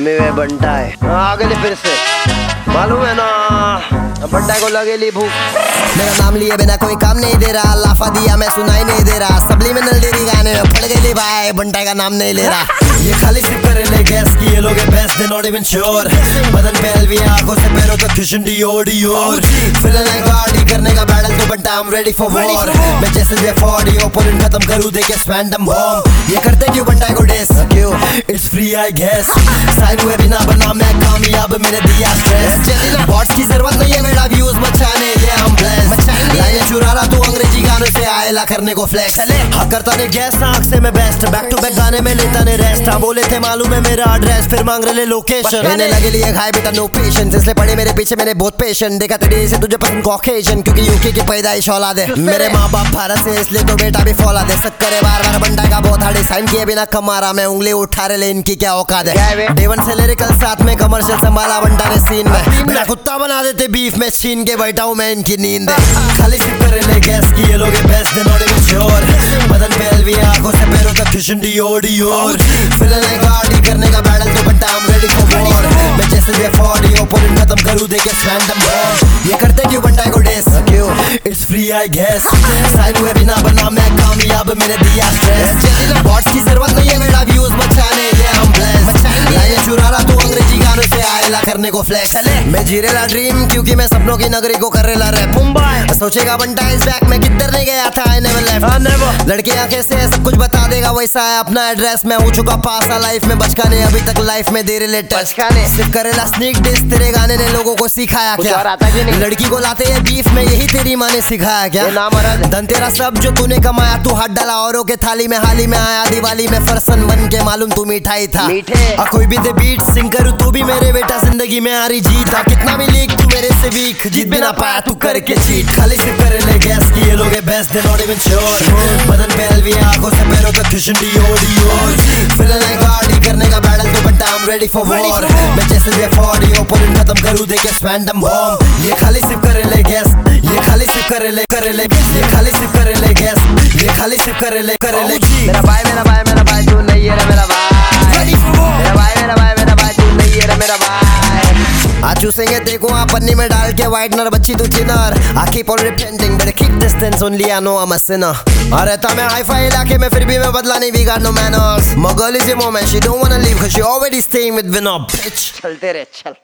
मेरे बंटा है। आ गए फिर से। मालूम है ना? बंटा को लगेली भूख। मेरा नाम लिए बिना कोई काम नहीं दे रहा। लाफा दिया मैं सुनाई नहीं दे रहा। सबली में नल डेरी गाने में पड़ गई भाई। बंटा का नाम नहीं ले रहा। ये खाली सिर्फ़ करे ले गैस की ये लोग best they not even sure बदन पे एलवी आँखों से पैरों तक खुशन डियोर डियोर फ़िलहाल है गाड़ी I am ready for war मैं जैसे जे फॉर ये ओपोनेंट खत्म करूँ दे के स्पैंडम बॉम्ब ये करते क्यों बंटा को डेस क्यों it's free I guess sign हुए बिना बना मैं कामयाब मैंने दिया स्ट्रेस बॉट्स की ज़रूरत नहीं है गानों करने को फ्लेक्स हाँ करता ने गैस नाक से मैं बेस्ट बैक टू बैक गाने में लेता ने रेस्ट हाँ बोले थे मालूम है मेरा एड्रेस फिर मांग रहे लोकेशन मैंने लगे लिए खाए बेटा नो पेशेंस इसलिए पड़े मेरे पीछे मैंने बहुत पेशेंट देखा तेरे से तुझे पसंद कॉकेजन क्योंकि यूके की पैदाइश औलाद है। मेरे माँ बाप भारत से इसलिए तो बेटा भी फौला दे सक्कर है बार बार बंडा का बहुत हार्ड साइन किए बिना कमारा मैं उंगली उठा रहे ले इनकी क्या औकात है। डेवन से लिरिकल साथ में कमर्शियल संभाला बंडा ने सीन में। मेरा कुत्ता बना देते बीफ में। छीन के बैठा हूँ मैं इनकी नींद खाली सिर्फ़ गैस की ये लोग best they not even sure बदन पे एलवी आँखों से पैरों तक खुशन डियोर डियोर फ़िलहाल है गाड़ी करने का बैटल तो बंटा I am ready for war मैं जैसे जे फॉर ये ओपोनेंट खत्म करूँ दे के रैंडम बॉम्ब ये करते क्यों बंटा को डेस क्यों? It's free I guess sign हुए बिना बना, मैं कामयाब, मैंने दिया स्ट्रेस करने को फ्लेक्स मैं जीरेला ड्रीम क्योंकि मैं सपनों की नगरी को कर रहा रैप मुंबई। सोचेगा बंटा इस बैक में किधर नहीं गया था आई नेवर लेफ़्ट लड़की आँखें से सब कुछ बता देगा वैसा है अपना एड्रेस मैं हो चुका पास लाइफ में बचकाने अभी तक लाइफ में दे रिलेट बचकाने। सिर्फ़ करेला स्नीक डिस तेरे गाने ने लोगों को सिखाया क्या? आता कि नहीं? लड़की को लाते हैं बीफ में यही तेरी माँ ने सिखाया क्या? ये ना धन तेरा सब जो तूने कमाया तू हाथ डाला औरों के थाली में हाली में आया दिवाली में फरसन बन के मालूम तू मिठाई था। मीठे। कोई भी दे बीट सिंग करूँ तू भी मेरे बेटा ज़िंदगी में आ रही जीत। आ, कितना भी लीक तू मेरे से वीक जीत भी ना पाया तू करके चीट खाली से करे ले गैस की ये लोग best they not even sure बदन पे एलवी आँखों से पैरों तक खुशन डियोर डियोर फ़िलहाल है गाड़ी करने का बैटल तो बंटा I am ready for war मैं जैसे जे फॉर ये ओपोनेंट खत्म करूँ दे के स्पैंडम बॉम्ब ये खाली सिर्फ़ करे ले गैस ये खाली सिर्फ़ करे ले करे ले ये खाली सिर्फ़ करे ले गैस ये खाली सिर्फ़ करे ले करे ले मेरा भाई मेरा भाई मेरा भाई तू नहीं है मेरा चूसेंगे देखो आप पन्नी में डाल के वाइटनर बच्ची तू चिनर keep on repenting but I keep distance only I know I'm a sinner अरे था मैं हाई फाई इलाके में फिर भी मैं बदला नहीं बिगाड़ नो मैनर्स मगर is a moment she don't wanna leave cause she already staying with Vinod bitch चलते रहे चल